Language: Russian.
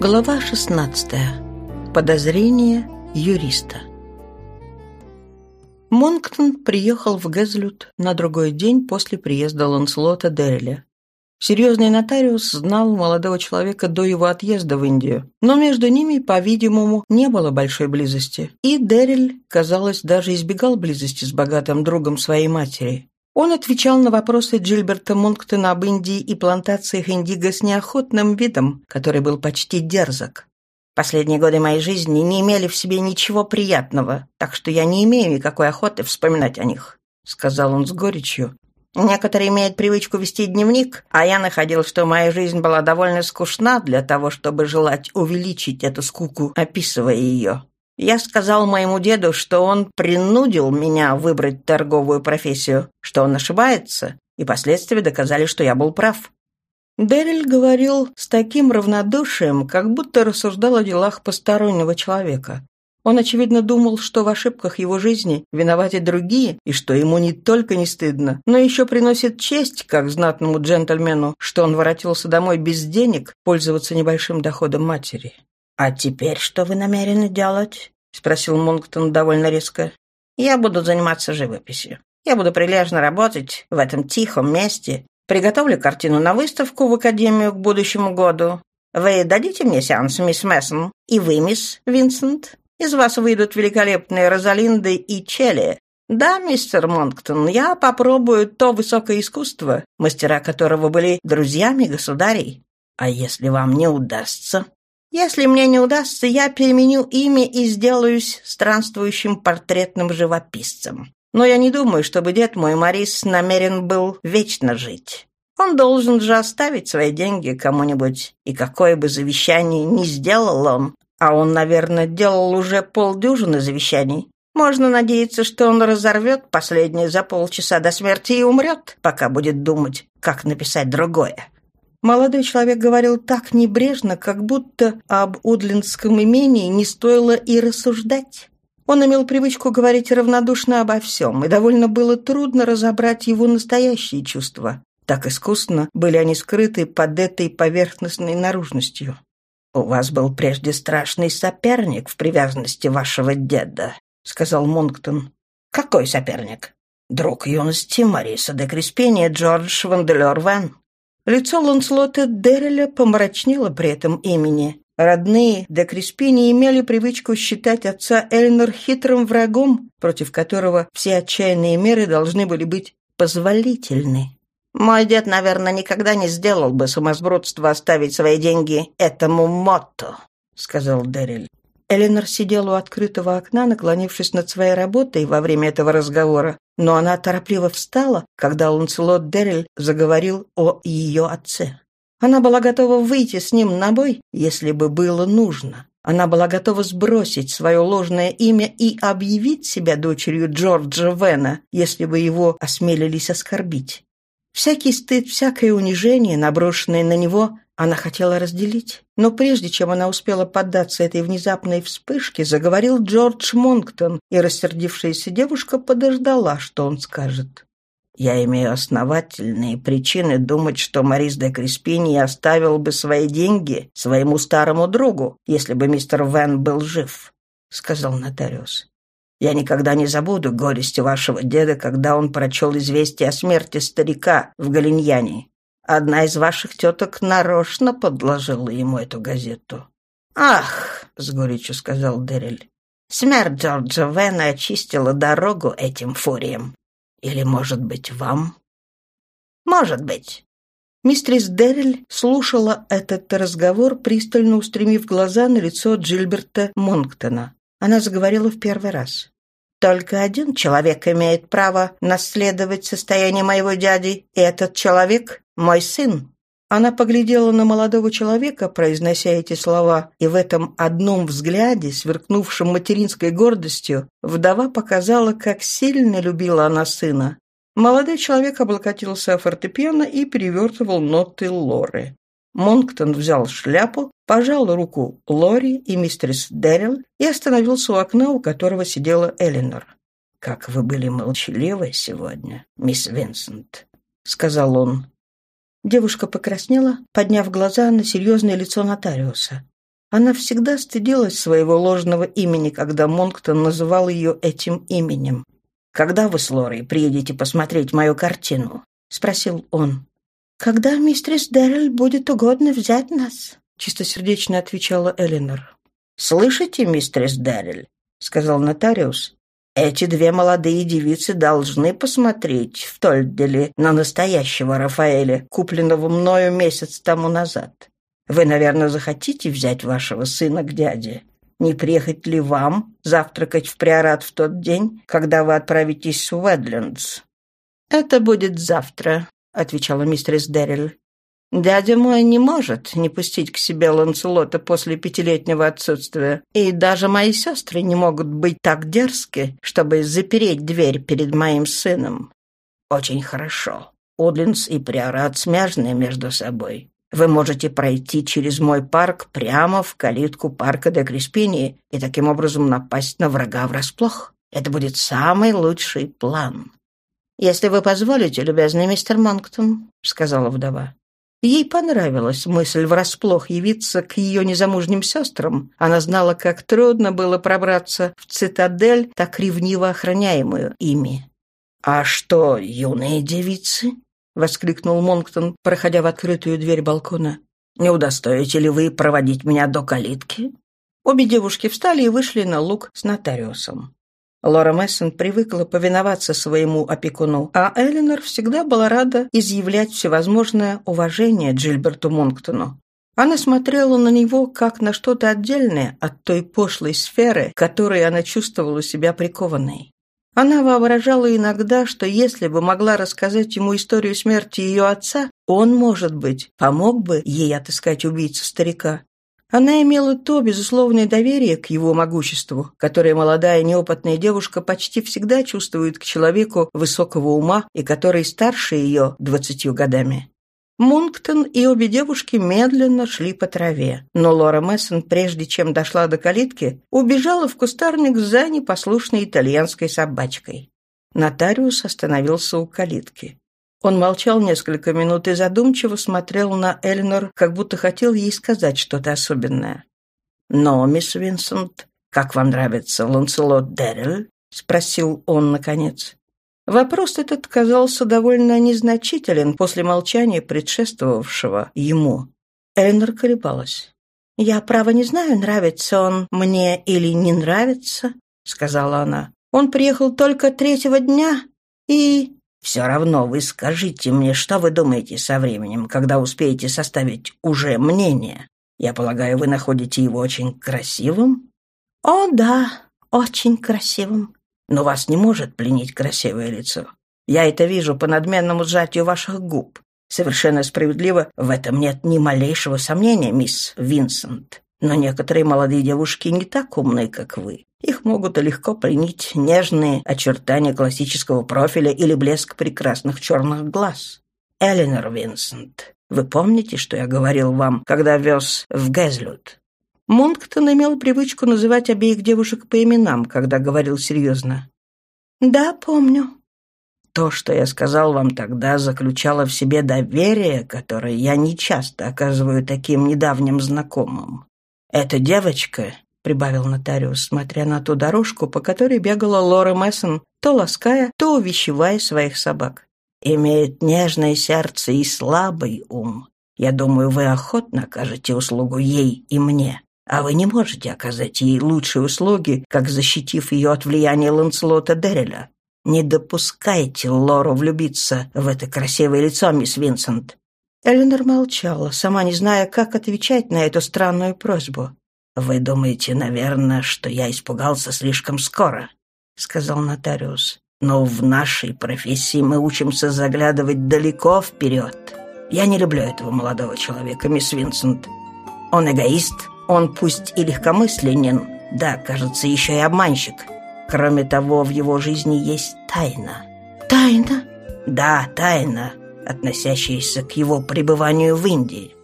Глава 16. Подозрение юриста. Монктон приехал в Гезлют на другой день после приезда Ланслота Дерриля. Серьезный нотариус знал молодого человека до его отъезда в Индию, но между ними, по-видимому, не было большой близости, и Дерриль, казалось, даже избегал близости с богатым другом своей матери. Он отвечал на вопросы Джильберта Монктона об Индии и плантациях индиго с неохотным видом, который был почти дерзок. Последние годы моей жизни не имели в себе ничего приятного, так что я не имею никакой охоты вспоминать о них», — сказал он с горечью. «Некоторые имеют привычку вести дневник, а я находил, что моя жизнь была довольно скучна для того, чтобы желать увеличить эту скуку, описывая ее. Я сказал моему деду, что он принудил меня выбрать торговую профессию, что он ошибается, и последствия доказали, что я был прав. Дэриль говорил с таким равнодушием, как будто рассуждал о делах постороннего человека. Он, очевидно, думал, что в ошибках его жизни виноваты другие, и что ему не только не стыдно, но еще приносит честь, как знатному джентльмену, что он воротился домой без денег пользоваться небольшим доходом матери. «А теперь что вы намерены делать?» — спросил Монктон довольно резко. «Я буду заниматься живописью. Я буду прилежно работать в этом тихом месте. Приготовлю картину на выставку в Академию к будущему году. Вы дадите мне сеанс, мисс Мессон? И вы, мисс Винсент? Из вас выйдут великолепные Розалинды и Челли. Да, мистер Монктон, я попробую то высокое искусство, мастера которого были друзьями государей. А если вам не удастся, если мне не удастся, я переменю имя и сделаюсь странствующим портретным живописцем. Но я не думаю, чтобы дед мой Морис намерен был вечно жить. Он должен же оставить свои деньги кому-нибудь, и какое бы завещание ни сделал он, а он, наверное, делал уже полдюжины завещаний, можно надеяться, что он разорвет последнее за полчаса до смерти и умрет, пока будет думать, как написать другое. Молодой человек говорил так небрежно, как будто об Удлинском имении не стоило и рассуждать. Он имел привычку говорить равнодушно обо всем, и довольно было трудно разобрать его настоящие чувства. Так искусно были они скрыты под этой поверхностной наружностью. «У вас был прежде страшный соперник в привязанности вашего деда», — сказал Монктон. «Какой соперник?» «Друг юности Мариса де Криспения Джордж Ванделер Ван. Лицо Ланслота Дерреля помрачнело при этом имени. Родные де Криспини имели привычку считать отца Эльнер хитрым врагом, против которого все отчаянные меры должны были быть позволительны. «Мой дед, наверное, никогда не сделал бы сумасбродство оставить свои деньги этому мотто», — сказал Деррель. Эленор сидела у открытого окна, наклонившись над своей работой во время этого разговора, но она торопливо встала, когда Ланселот Деррель заговорил о ее отце. Она была готова выйти с ним на бой, если бы было нужно. Она была готова сбросить свое ложное имя и объявить себя дочерью Джорджа Вена, если бы его осмелились оскорбить. Всякий стыд, всякое унижение, наброшенное на него, она хотела разделить. Но прежде чем она успела поддаться этой внезапной вспышке, заговорил Джордж Монктон, и рассердившаяся девушка подождала, что он скажет. «Я имею основательные причины думать, что Морис де Криспини оставил бы свои деньги своему старому другу, если бы мистер Вен был жив», — сказал нотариус. Я никогда не забуду горести вашего деда, когда он прочел известие о смерти старика в Галиньяне. Одна из ваших теток нарочно подложила ему эту газету. «Ах!» — с горечью сказал Деррель. «Смерть Джорджа Вена очистила дорогу этим фуриям. Или, может быть, вам?» «Может быть». Мистрис Деррель слушала этот разговор, пристально устремив глаза на лицо Джильберта Монктона. Она заговорила в первый раз. «Только один человек имеет право наследовать состояние моего дяди, и этот человек — мой сын». Она поглядела на молодого человека, произнося эти слова, и в этом одном взгляде, сверкнувшем материнской гордостью, вдова показала, как сильно любила она сына. Молодой человек облокотился о фортепиано и перевертывал ноты Лоры. Монктон взял шляпу, пожал руку Лори и мистерс Дэрил и остановился у окна, у которого сидела Элинор. «Как вы были молчаливы сегодня, мисс Винсент», — сказал он. Девушка покраснела, подняв глаза на серьезное лицо нотариуса. Она всегда стыдилась своего ложного имени, когда Монктон называл ее этим именем. «Когда вы с Лорой приедете посмотреть мою картину?» — спросил он. «Когда мистерс Дэррелл будет угодно взять нас», — чистосердечно отвечала Элинор. «Слышите, мистерс Дэррелл?» — сказал нотариус. «Эти две молодые девицы должны посмотреть в Тольделе на настоящего Рафаэля, купленного мною месяц тому назад. Вы, наверное, захотите взять вашего сына к дяде. Не приехать ли вам завтракать в приорат в тот день, когда вы отправитесь в Уэдлендс?» «Это будет завтра», — отвечала мистерис Дэррилл. «Дядя мой не может не пустить к себе Ланселота после пятилетнего отсутствия, и даже мои сестры не могут быть так дерзки, чтобы запереть дверь перед моим сыном». «Очень хорошо. Удлинс и Приорат смежны между собой. Вы можете пройти через мой парк прямо в калитку парка де Криспини и таким образом напасть на врага врасплох. Это будет самый лучший план». «Если вы позволите, любезный мистер Монктон», — сказала вдова. Ей понравилась мысль врасплох явиться к ее незамужним сестрам. Она знала, как трудно было пробраться в цитадель, так ревниво охраняемую ими. «А что, юные девицы?» — воскликнул Монктон, проходя в открытую дверь балкона. «Не удостоите ли вы проводить меня до калитки?» Обе девушки встали и вышли на луг с нотариусом. Лора Мессон привыкла повиноваться своему опекуну, а Эленор всегда была рада изъявлять всевозможное уважение Джильберту Монктону. Она смотрела на него как на что-то отдельное от той пошлой сферы, которой она чувствовала себя прикованной. Она воображала иногда, что если бы могла рассказать ему историю смерти ее отца, он, может быть, помог бы ей отыскать убийцу старика. Она имела то безусловное доверие к его могуществу, которое молодая неопытная девушка почти всегда чувствует к человеку высокого ума и который старше ее двадцатью годами. Мунктон и обе девушки медленно шли по траве, но Лора Мессон, прежде чем дошла до калитки, убежала в кустарник за непослушной итальянской собачкой. Нотариус остановился у калитки. Он молчал несколько минут и задумчиво смотрел на Эльнор, как будто хотел ей сказать что-то особенное. «Но, мисс Винсент, как вам нравится Ланселот Деррилл?» — спросил он наконец. Вопрос этот казался довольно незначителен после молчания, предшествовавшего ему. Эльнор колебалась. «Я, право, не знаю, нравится он мне или не нравится», — сказала она. «Он приехал только третьего дня, и все равно вы скажите мне, что вы думаете со временем, когда успеете составить уже мнение. Я полагаю, вы находите его очень красивым? О, да, очень красивым. Но вас не может пленить красивое лицо. Я это вижу по надменному сжатию ваших губ. Совершенно справедливо, в этом нет ни малейшего сомнения, мисс Винсент. Но некоторые молодые девушки не так умные, как вы. Их могут легко пленить нежные очертания классического профиля или блеск прекрасных черных глаз. Эленор Винсент, вы помните, что я говорил вам, когда вез в Гэзлют? Монктон имел привычку называть обеих девушек по именам, когда говорил серьезно. «Да, помню». То, что я сказал вам тогда, заключало в себе доверие, которое я нечасто оказываю таким недавним знакомым. Эта девочка прибавил нотариус, смотря на ту дорожку, по которой бегала Лора Мессон, то лаская, то увещевая своих собак. «Имеет нежное сердце и слабый ум. Я думаю, вы охотно окажете услугу ей и мне. А вы не можете оказать ей лучшие услуги, как защитив ее от влияния Ланселота Дерриля. Не допускайте Лору влюбиться в это красивое лицо, мисс Винсент». Эленор молчала, сама не зная, как отвечать на эту странную просьбу. «Вы думаете, наверное, что я испугался слишком скоро», — сказал нотариус. «Но в нашей профессии мы учимся заглядывать далеко вперед. Я не люблю этого молодого человека, мисс Винсент. Он эгоист, он пусть и легкомысленен, да, кажется, еще и обманщик. Кроме того, в его жизни есть тайна». «Тайна?» «Да, тайна, относящаяся к его пребыванию в Индии.